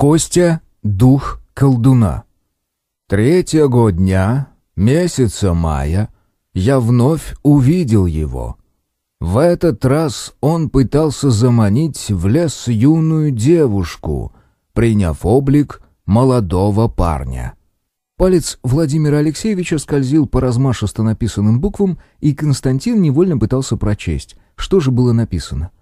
Костя — дух колдуна. Третьего дня, месяца мая, я вновь увидел его. В этот раз он пытался заманить в лес юную девушку, приняв облик молодого парня. Палец Владимира Алексеевича скользил по размашисто написанным буквам, и Константин невольно пытался прочесть, что же было написано.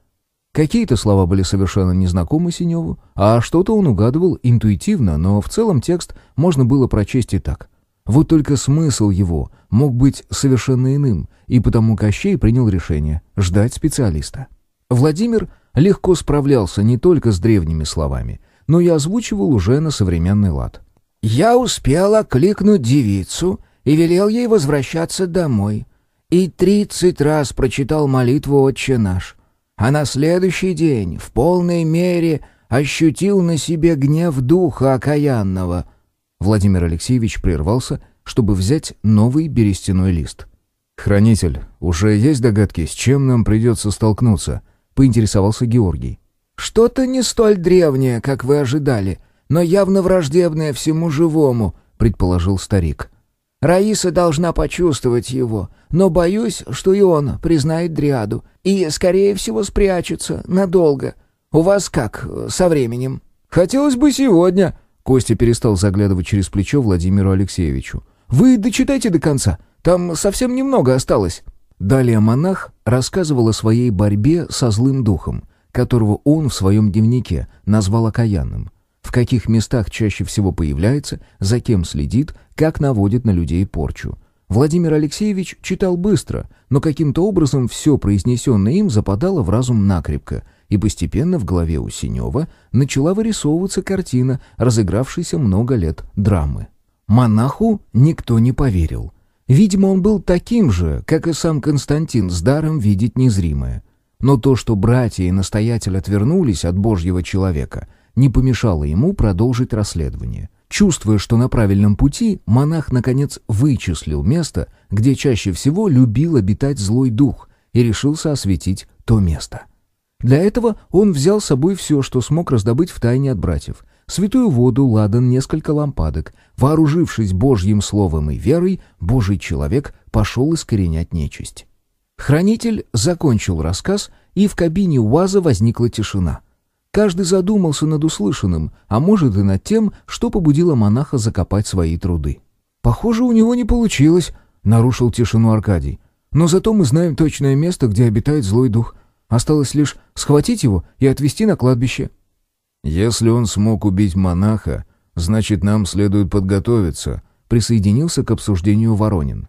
Какие-то слова были совершенно незнакомы Синеву, а что-то он угадывал интуитивно, но в целом текст можно было прочесть и так. Вот только смысл его мог быть совершенно иным, и потому Кощей принял решение ждать специалиста. Владимир легко справлялся не только с древними словами, но и озвучивал уже на современный лад. «Я успел окликнуть девицу и велел ей возвращаться домой, и тридцать раз прочитал молитву «Отче наш», а на следующий день в полной мере ощутил на себе гнев духа окаянного». Владимир Алексеевич прервался, чтобы взять новый берестяной лист. «Хранитель, уже есть догадки, с чем нам придется столкнуться?» — поинтересовался Георгий. «Что-то не столь древнее, как вы ожидали, но явно враждебное всему живому», — предположил старик. Раиса должна почувствовать его, но боюсь, что и он признает дриаду и, скорее всего, спрячется надолго. У вас как со временем?» «Хотелось бы сегодня», — Костя перестал заглядывать через плечо Владимиру Алексеевичу. «Вы дочитайте до конца, там совсем немного осталось». Далее монах рассказывал о своей борьбе со злым духом, которого он в своем дневнике назвал окаянным в каких местах чаще всего появляется, за кем следит, как наводит на людей порчу. Владимир Алексеевич читал быстро, но каким-то образом все произнесенное им западало в разум накрепко, и постепенно в голове у Синева начала вырисовываться картина, разыгравшейся много лет драмы. Монаху никто не поверил. Видимо, он был таким же, как и сам Константин, с даром видеть незримое. Но то, что братья и настоятель отвернулись от Божьего человека, не помешало ему продолжить расследование. Чувствуя, что на правильном пути, монах, наконец, вычислил место, где чаще всего любил обитать злой дух, и решился осветить то место. Для этого он взял с собой все, что смог раздобыть в тайне от братьев. Святую воду, ладан, несколько лампадок. Вооружившись Божьим словом и верой, Божий человек пошел искоренять нечисть. Хранитель закончил рассказ, и в кабине УАЗа возникла тишина. Каждый задумался над услышанным, а может и над тем, что побудило монаха закопать свои труды. «Похоже, у него не получилось», — нарушил тишину Аркадий. «Но зато мы знаем точное место, где обитает злой дух. Осталось лишь схватить его и отвезти на кладбище». «Если он смог убить монаха, значит, нам следует подготовиться», — присоединился к обсуждению Воронин.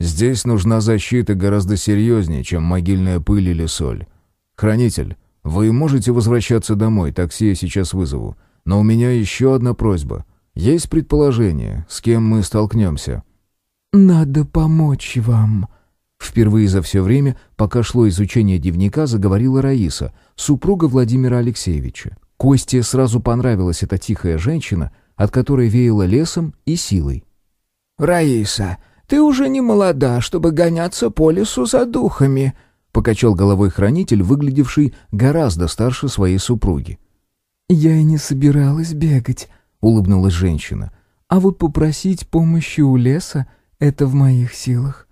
«Здесь нужна защита гораздо серьезнее, чем могильная пыль или соль. Хранитель, вы можете возвращаться домой, такси я сейчас вызову. Но у меня еще одна просьба. Есть предположение, с кем мы столкнемся?» «Надо помочь вам». Впервые за все время, пока шло изучение дневника, заговорила Раиса, супруга Владимира Алексеевича. Косте сразу понравилась эта тихая женщина, от которой веяло лесом и силой. «Раиса, ты уже не молода, чтобы гоняться по лесу за духами», — покачал головой хранитель, выглядевший гораздо старше своей супруги. «Я и не собиралась бегать», — улыбнулась женщина. «А вот попросить помощи у леса — это в моих силах.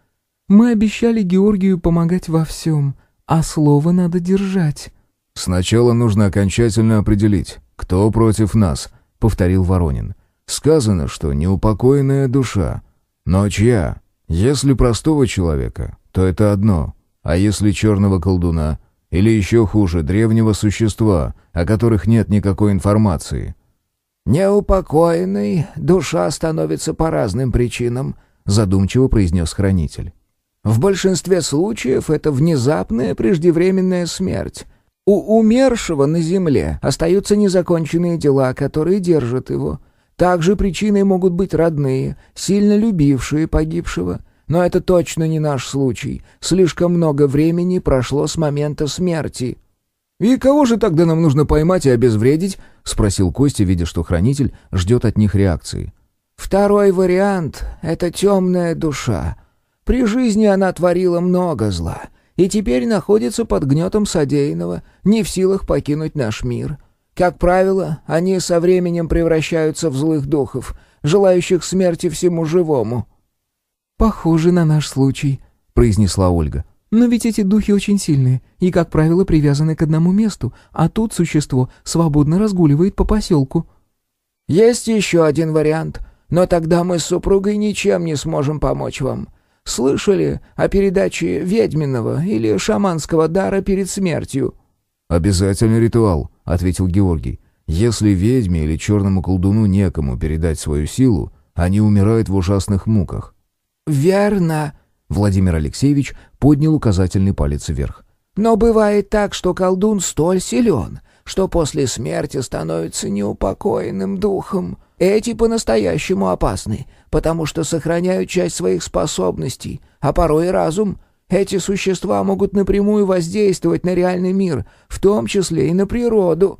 Мы обещали Георгию помогать во всем, а слово надо держать». «Сначала нужно окончательно определить, кто против нас», — повторил Воронин. «Сказано, что неупокоенная душа. Но чья? Если простого человека, то это одно, а если черного колдуна? Или еще хуже, древнего существа, о которых нет никакой информации? «Неупокоенный, душа становится по разным причинам», — задумчиво произнес хранитель. «В большинстве случаев это внезапная преждевременная смерть. У умершего на земле остаются незаконченные дела, которые держат его. Также причиной могут быть родные, сильно любившие погибшего, но это точно не наш случай. Слишком много времени прошло с момента смерти». «И кого же тогда нам нужно поймать и обезвредить?» — спросил Костя, видя, что хранитель ждет от них реакции. «Второй вариант — это темная душа. При жизни она творила много зла, и теперь находится под гнетом содеянного, не в силах покинуть наш мир. Как правило, они со временем превращаются в злых духов, желающих смерти всему живому». «Похоже на наш случай», — произнесла Ольга. «Но ведь эти духи очень сильные и, как правило, привязаны к одному месту, а тут существо свободно разгуливает по поселку». «Есть еще один вариант, но тогда мы с супругой ничем не сможем помочь вам. Слышали о передаче ведьминого или шаманского дара перед смертью?» «Обязательный ритуал», — ответил Георгий. «Если ведьме или черному колдуну некому передать свою силу, они умирают в ужасных муках». «Верно», — Владимир Алексеевич поднял указательный палец вверх. «Но бывает так, что колдун столь силен, что после смерти становится неупокоенным духом. Эти по-настоящему опасны, потому что сохраняют часть своих способностей, а порой и разум. Эти существа могут напрямую воздействовать на реальный мир, в том числе и на природу».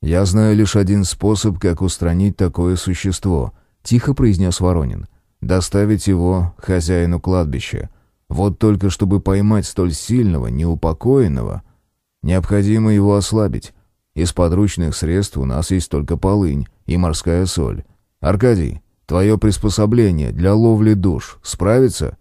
«Я знаю лишь один способ, как устранить такое существо», — тихо произнес Воронин. «Доставить его хозяину кладбища. Вот только чтобы поймать столь сильного, неупокоенного, необходимо его ослабить. Из подручных средств у нас есть только полынь и морская соль. Аркадий, твое приспособление для ловли душ справится?»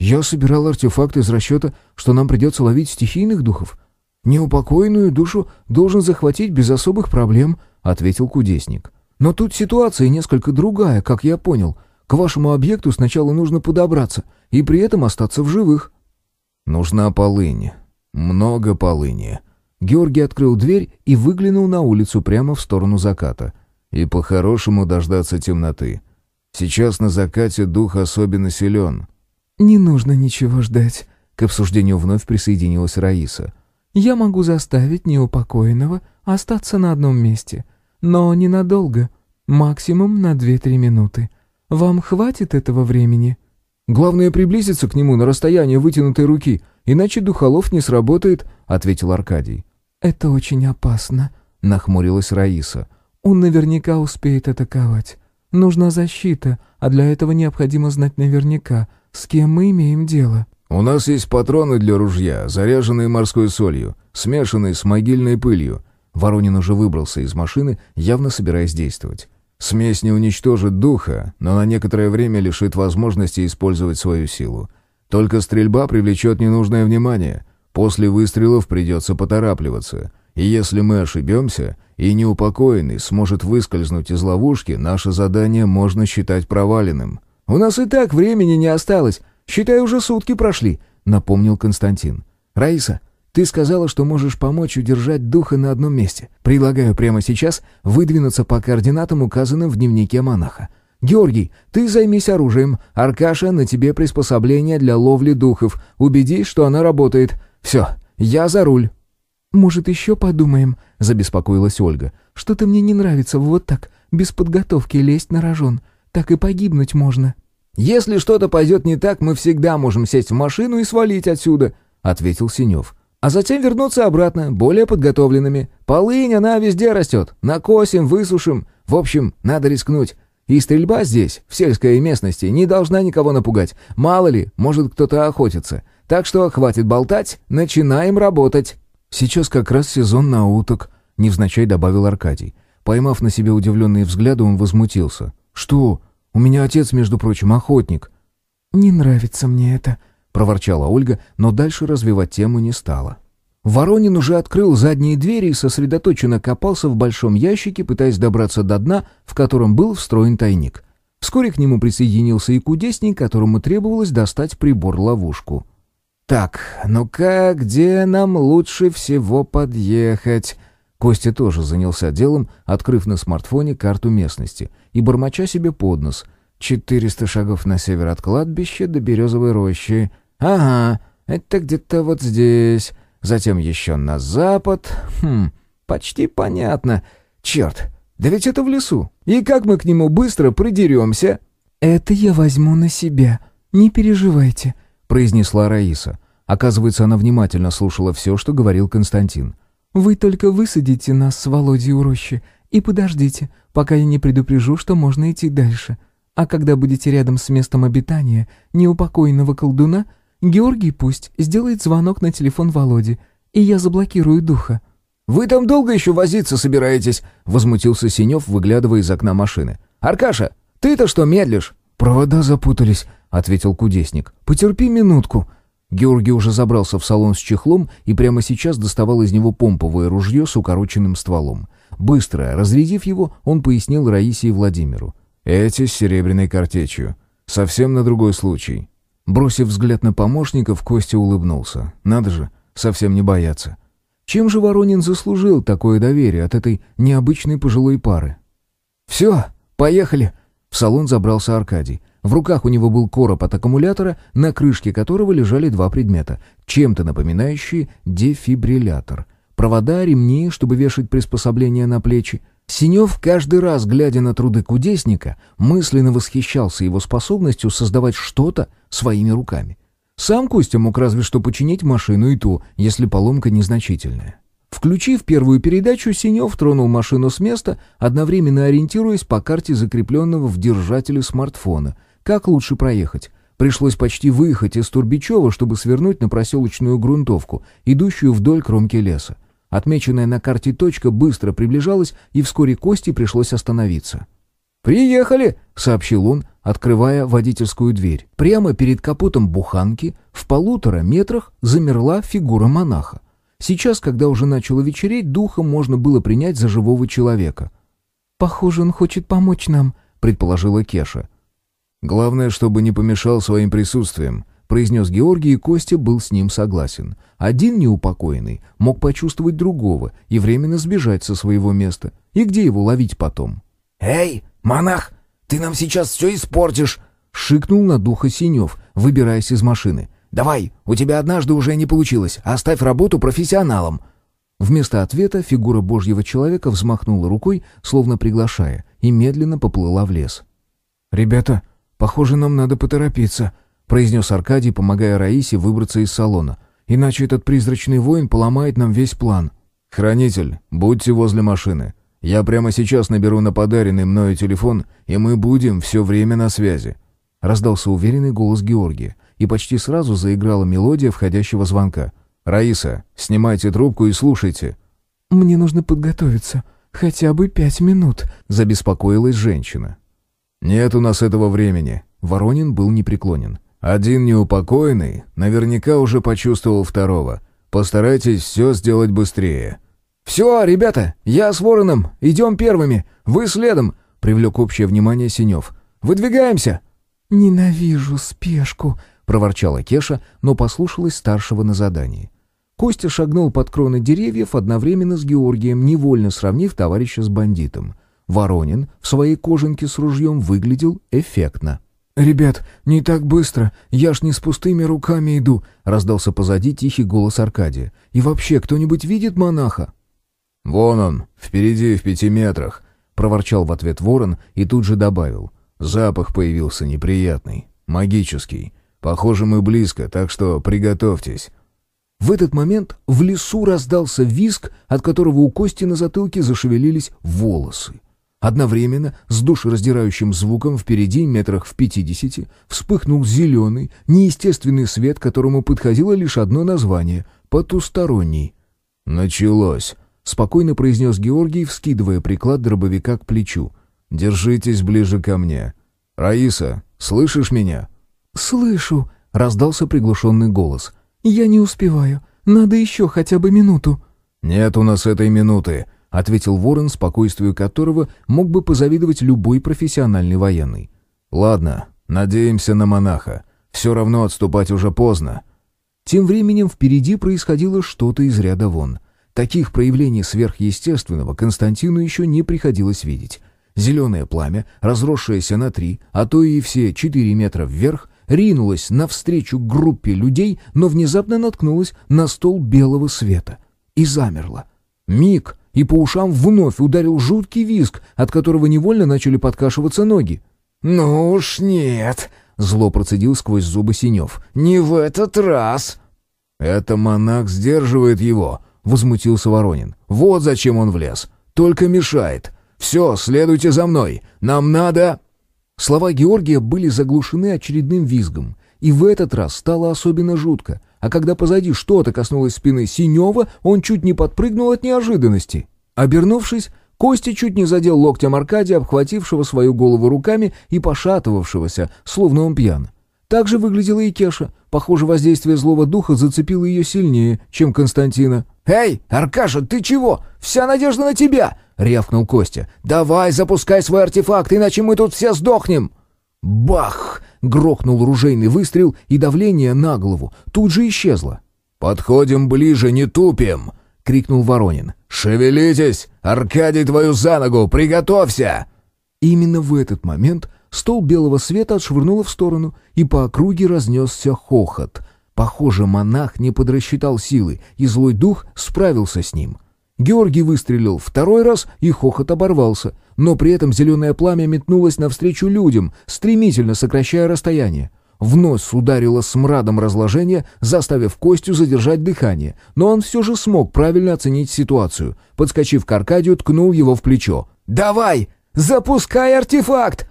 «Я собирал артефакт из расчета, что нам придется ловить стихийных духов. Неупокоенную душу должен захватить без особых проблем», — ответил кудесник. «Но тут ситуация несколько другая, как я понял. К вашему объекту сначала нужно подобраться и при этом остаться в живых». «Нужна полынь. Много полыни», Георгий открыл дверь и выглянул на улицу прямо в сторону заката. «И по-хорошему дождаться темноты. Сейчас на закате дух особенно силен». «Не нужно ничего ждать», — к обсуждению вновь присоединилась Раиса. «Я могу заставить неупокоенного остаться на одном месте, но ненадолго, максимум на две-три минуты. Вам хватит этого времени?» «Главное приблизиться к нему на расстояние вытянутой руки, иначе духолов не сработает», — ответил Аркадий. «Это очень опасно», — нахмурилась Раиса. «Он наверняка успеет атаковать. Нужна защита, а для этого необходимо знать наверняка, с кем мы имеем дело». «У нас есть патроны для ружья, заряженные морской солью, смешанные с могильной пылью». Воронин уже выбрался из машины, явно собираясь действовать. «Смесь не уничтожит духа, но на некоторое время лишит возможности использовать свою силу. Только стрельба привлечет ненужное внимание. После выстрелов придется поторапливаться. И если мы ошибемся, и неупокоенный сможет выскользнуть из ловушки, наше задание можно считать проваленным». «У нас и так времени не осталось. Считай, уже сутки прошли», — напомнил Константин. «Раиса, ты сказала, что можешь помочь удержать духа на одном месте. Предлагаю прямо сейчас выдвинуться по координатам, указанным в дневнике монаха. Георгий, ты займись оружием. Аркаша, на тебе приспособление для ловли духов. Убедись, что оно работает. Все, я за руль». «Может, еще подумаем?» — забеспокоилась Ольга. «Что-то мне не нравится вот так, без подготовки лезть на рожон. Так и погибнуть можно». «Если что-то пойдет не так, мы всегда можем сесть в машину и свалить отсюда», — ответил Синев. «А затем вернуться обратно, более подготовленными. Полынь, она везде растет. Накосим, высушим. В общем, надо рискнуть. И стрельба здесь, в сельской местности, не должна никого напугать. Мало ли, может кто-то охотится. Так что хватит болтать, начинаем работать». «Сейчас как раз сезон на уток», — невзначай добавил Аркадий. Поймав на себе удивленные взгляды, он возмутился. «Что? У меня отец, между прочим, охотник». «Не нравится мне это», — проворчала Ольга, но дальше развивать тему не стала. Воронин уже открыл задние двери и сосредоточенно копался в большом ящике, пытаясь добраться до дна, в котором был встроен тайник. Вскоре к нему присоединился и кудесник, которому требовалось достать прибор-ловушку. «Так, ну-ка, где нам лучше всего подъехать?» Костя тоже занялся делом, открыв на смартфоне карту местности и бормоча себе под нос. «Четыреста шагов на север от кладбища до Березовой рощи. Ага, это где-то вот здесь. Затем еще на запад. Хм, почти понятно. Черт, да ведь это в лесу. И как мы к нему быстро придеремся?» «Это я возьму на себя. Не переживайте», — произнесла Раиса. Оказывается, она внимательно слушала все, что говорил Константин. «Вы только высадите нас с Володей у рощи и подождите, пока я не предупрежу, что можно идти дальше. А когда будете рядом с местом обитания неупокоенного колдуна, Георгий пусть сделает звонок на телефон Володе, и я заблокирую духа». «Вы там долго еще возиться собираетесь?» — возмутился Синев, выглядывая из окна машины. «Аркаша, ты-то что медлишь?» «Провода запутались», — ответил кудесник. «Потерпи минутку». Георгий уже забрался в салон с чехлом и прямо сейчас доставал из него помповое ружье с укороченным стволом. Быстро разрядив его, он пояснил Раисе и Владимиру. «Эти с серебряной картечью. Совсем на другой случай». Бросив взгляд на помощников, Костя улыбнулся. «Надо же, совсем не бояться». Чем же Воронин заслужил такое доверие от этой необычной пожилой пары? «Все, поехали!» В салон забрался Аркадий. В руках у него был короб от аккумулятора, на крышке которого лежали два предмета, чем-то напоминающие дефибриллятор. Провода, ремни, чтобы вешать приспособления на плечи. Синев, каждый раз, глядя на труды кудесника, мысленно восхищался его способностью создавать что-то своими руками. Сам Костя мог разве что починить машину и то, если поломка незначительная. Включив первую передачу, Синев тронул машину с места, одновременно ориентируясь по карте закрепленного в держателе смартфона. Как лучше проехать? Пришлось почти выехать из Турбичева, чтобы свернуть на проселочную грунтовку, идущую вдоль кромки леса. Отмеченная на карте точка быстро приближалась, и вскоре Косте пришлось остановиться. «Приехали!» — сообщил он, открывая водительскую дверь. Прямо перед капотом буханки в полутора метрах замерла фигура монаха. Сейчас, когда уже начало вечереть, духом можно было принять за живого человека. «Похоже, он хочет помочь нам», — предположила Кеша. «Главное, чтобы не помешал своим присутствием», — произнес Георгий, и Костя был с ним согласен. Один неупокоенный мог почувствовать другого и временно сбежать со своего места. И где его ловить потом? «Эй, монах, ты нам сейчас все испортишь!» — шикнул на духа Синев, выбираясь из машины. «Давай, у тебя однажды уже не получилось. Оставь работу профессионалам». Вместо ответа фигура божьего человека взмахнула рукой, словно приглашая, и медленно поплыла в лес. «Ребята, похоже, нам надо поторопиться», — произнес Аркадий, помогая Раисе выбраться из салона. «Иначе этот призрачный воин поломает нам весь план». «Хранитель, будьте возле машины. Я прямо сейчас наберу на подаренный мною телефон, и мы будем все время на связи». Раздался уверенный голос Георгия и почти сразу заиграла мелодия входящего звонка. «Раиса, снимайте трубку и слушайте». «Мне нужно подготовиться. Хотя бы пять минут», — забеспокоилась женщина. «Нет у нас этого времени». Воронин был непреклонен. «Один неупокоенный наверняка уже почувствовал второго. Постарайтесь все сделать быстрее». «Все, ребята, я с Вороном. Идем первыми. Вы следом», — привлек общее внимание Синев. «Выдвигаемся». «Ненавижу спешку», — проворчала Кеша, но послушалась старшего на задании. Костя шагнул под кроны деревьев одновременно с Георгием, невольно сравнив товарища с бандитом. Воронин в своей кожанке с ружьем выглядел эффектно. «Ребят, не так быстро, я ж не с пустыми руками иду», — раздался позади тихий голос Аркадия. «И вообще, кто-нибудь видит монаха?» «Вон он, впереди в пяти метрах», — проворчал в ответ ворон и тут же добавил. «Запах появился неприятный, магический. Похоже, мы близко, так что приготовьтесь». В этот момент в лесу раздался визг, от которого у Кости на затылке зашевелились волосы. Одновременно с душераздирающим звуком впереди, метрах в пятидесяти, вспыхнул зеленый, неестественный свет, которому подходило лишь одно название — потусторонний. «Началось», — спокойно произнес Георгий, вскидывая приклад дробовика к плечу. «Держитесь ближе ко мне. Раиса, слышишь меня?» «Слышу», — раздался приглушенный голос. «Я не успеваю. Надо еще хотя бы минуту». «Нет у нас этой минуты», — ответил Ворон, спокойствию которого мог бы позавидовать любой профессиональный военный. «Ладно, надеемся на монаха. Все равно отступать уже поздно». Тем временем впереди происходило что-то из ряда вон. Таких проявлений сверхъестественного Константину еще не приходилось видеть. Зеленое пламя, разросшееся на три, а то и все четыре метра вверх, ринулось навстречу группе людей, но внезапно наткнулось на стол белого света и замерло. Миг, и по ушам вновь ударил жуткий визг, от которого невольно начали подкашиваться ноги. «Ну уж нет!» — зло процедил сквозь зубы Синев. «Не в этот раз!» «Это монах сдерживает его!» — возмутился Воронин. «Вот зачем он влез! Только мешает! Все, следуйте за мной! Нам надо...» Слова Георгия были заглушены очередным визгом, и в этот раз стало особенно жутко. А когда позади что-то коснулось спины Синева, он чуть не подпрыгнул от неожиданности. Обернувшись, Костя чуть не задел локтем Аркадия, обхватившего свою голову руками и пошатывавшегося, словно он пьян. Так же выглядела и Кеша. Похоже, воздействие злого духа зацепило ее сильнее, чем Константина. «Эй, Аркаша, ты чего? Вся надежда на тебя!» — рявкнул Костя. «Давай, запускай свой артефакт, иначе мы тут все сдохнем!» Бах! Грохнул ружейный выстрел, и давление на голову тут же исчезло. «Подходим ближе, не тупим!» — крикнул Воронин. «Шевелитесь! Аркадий, твою за ногу! Приготовься!» Именно в этот момент стол белого света отшвырнуло в сторону, и по округе разнесся хохот. Похоже, монах не подрасчитал силы, и злой дух справился с ним. Георгий выстрелил второй раз, и хохот оборвался, но при этом зеленое пламя метнулось навстречу людям, стремительно сокращая расстояние. В нос ударило смрадом разложения, заставив Костю задержать дыхание, но он все же смог правильно оценить ситуацию. Подскочив к Аркадию, ткнул его в плечо. «Давай! Запускай артефакт!»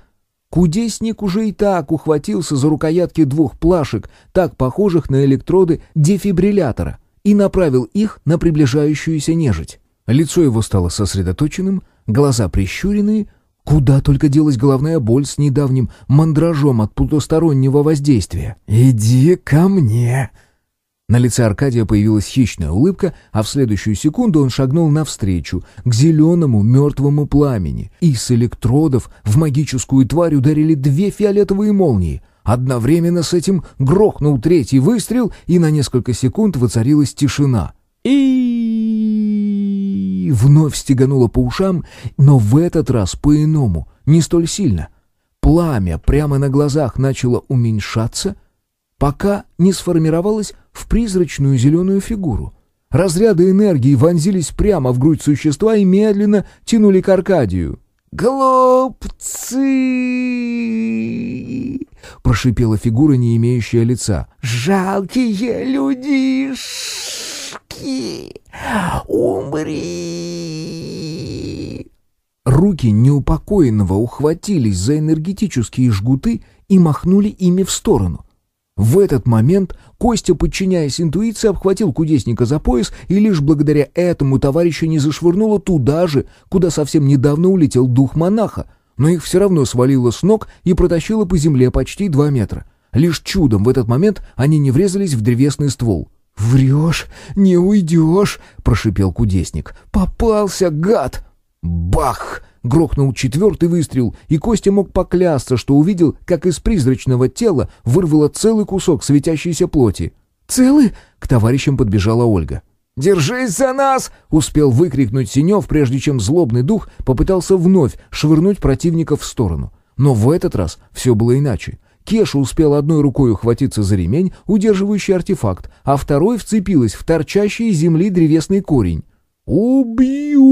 Кудесник уже и так ухватился за рукоятки двух плашек, так похожих на электроды дефибриллятора, и направил их на приближающуюся нежить. Лицо его стало сосредоточенным, глаза прищуренные, куда только делась головная боль с недавним мандражом от потустороннего воздействия. «Иди ко мне!» На лице Аркадия появилась хищная улыбка, а в следующую секунду он шагнул навстречу, к зеленому мертвому пламени, и с электродов в магическую тварь ударили две фиолетовые молнии — Одновременно с этим грохнул третий выстрел, и на несколько секунд воцарилась тишина. И вновь стегануло по ушам, но в этот раз по-иному, не столь сильно. Пламя прямо на глазах начало уменьшаться, пока не сформировалось в призрачную зеленую фигуру. Разряды энергии вонзились прямо в грудь существа и медленно тянули к Аркадию. «Глупцы!» — прошипела фигура, не имеющая лица. «Жалкие людишки! Умри!» Руки неупокоенного ухватились за энергетические жгуты и махнули ими в сторону. В этот момент Костя, подчиняясь интуиции, обхватил кудесника за пояс, и лишь благодаря этому товарища не зашвырнуло туда же, куда совсем недавно улетел дух монаха, но их все равно свалило с ног и протащило по земле почти два метра. Лишь чудом в этот момент они не врезались в древесный ствол. «Врешь, не уйдешь!» — прошипел кудесник. «Попался, гад!» Бах! Грохнул четвертый выстрел, и Костя мог поклясться, что увидел, как из призрачного тела вырвало целый кусок светящейся плоти. «Целый?» — к товарищам подбежала Ольга. «Держись за нас!» — успел выкрикнуть Синев, прежде чем злобный дух попытался вновь швырнуть противника в сторону. Но в этот раз все было иначе. Кеша успел одной рукой ухватиться за ремень, удерживающий артефакт, а второй вцепилась в торчащий из земли древесный корень. «Убью!»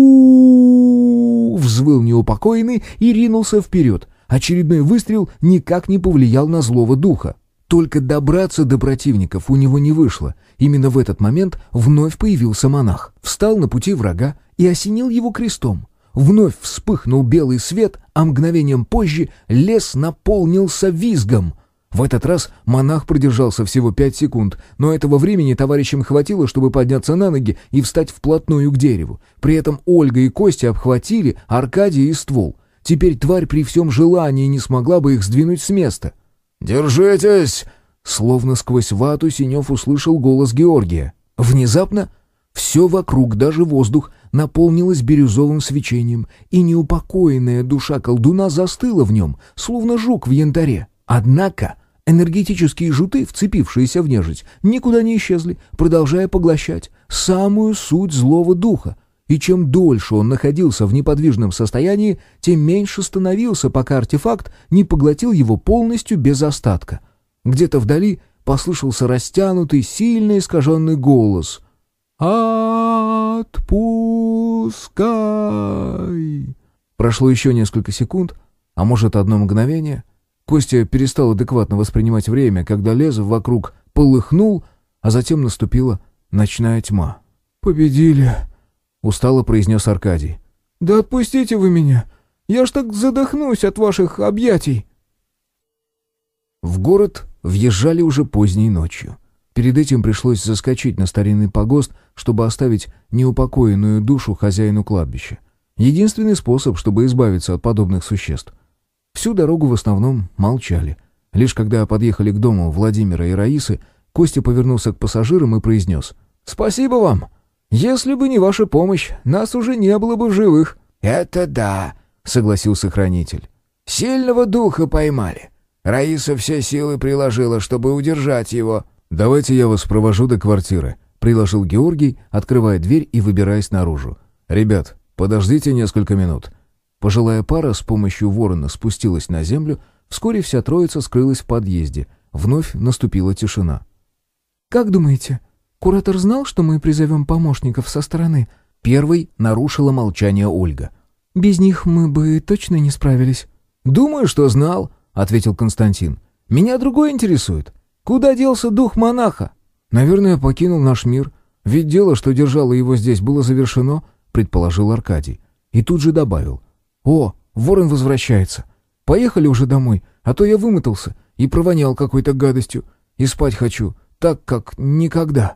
— взвыл неупокоенный и ринулся вперед. Очередной выстрел никак не повлиял на злого духа. Только добраться до противников у него не вышло. Именно в этот момент вновь появился монах. Встал на пути врага и осенил его крестом. Вновь вспыхнул белый свет, а мгновением позже лес наполнился визгом — в этот раз монах продержался всего пять секунд, но этого времени товарищам хватило, чтобы подняться на ноги и встать вплотную к дереву. При этом Ольга и Костя обхватили Аркадия и ствол. Теперь тварь при всем желании не смогла бы их сдвинуть с места. «Держитесь!» Словно сквозь вату Синев услышал голос Георгия. Внезапно все вокруг, даже воздух, наполнилось бирюзовым свечением, и неупокоенная душа колдуна застыла в нем, словно жук в янтаре. Однако Энергетические жуты, вцепившиеся в нежить, никуда не исчезли, продолжая поглощать самую суть злого духа. И чем дольше он находился в неподвижном состоянии, тем меньше становился, пока артефакт не поглотил его полностью без остатка. Где-то вдали послышался растянутый, сильно искаженный голос. «Отпускай!» Прошло еще несколько секунд, а может, одно мгновение — Костя перестал адекватно воспринимать время, когда лес вокруг полыхнул, а затем наступила ночная тьма. «Победили!» — устало произнес Аркадий. «Да отпустите вы меня! Я ж так задохнусь от ваших объятий!» В город въезжали уже поздней ночью. Перед этим пришлось заскочить на старинный погост, чтобы оставить неупокоенную душу хозяину кладбища. Единственный способ, чтобы избавиться от подобных существ. Всю дорогу в основном молчали. Лишь когда подъехали к дому Владимира и Раисы, Костя повернулся к пассажирам и произнес «Спасибо вам! Если бы не ваша помощь, нас уже не было бы в живых». «Это да», — согласился хранитель. «Сильного духа поймали. Раиса все силы приложила, чтобы удержать его». «Давайте я вас провожу до квартиры», — предложил Георгий, открывая дверь и выбираясь наружу. «Ребят, подождите несколько минут». Пожилая пара с помощью ворона спустилась на землю, вскоре вся троица скрылась в подъезде. Вновь наступила тишина. «Как думаете, куратор знал, что мы призовем помощников со стороны?» Первой нарушила молчание Ольга. «Без них мы бы точно не справились». «Думаю, что знал», — ответил Константин. «Меня другое интересует. Куда делся дух монаха?» «Наверное, покинул наш мир. Ведь дело, что держало его здесь, было завершено», — предположил Аркадий. И тут же добавил. «О, ворон возвращается. Поехали уже домой, а то я вымотался и провонял какой-то гадостью. И спать хочу, так как никогда».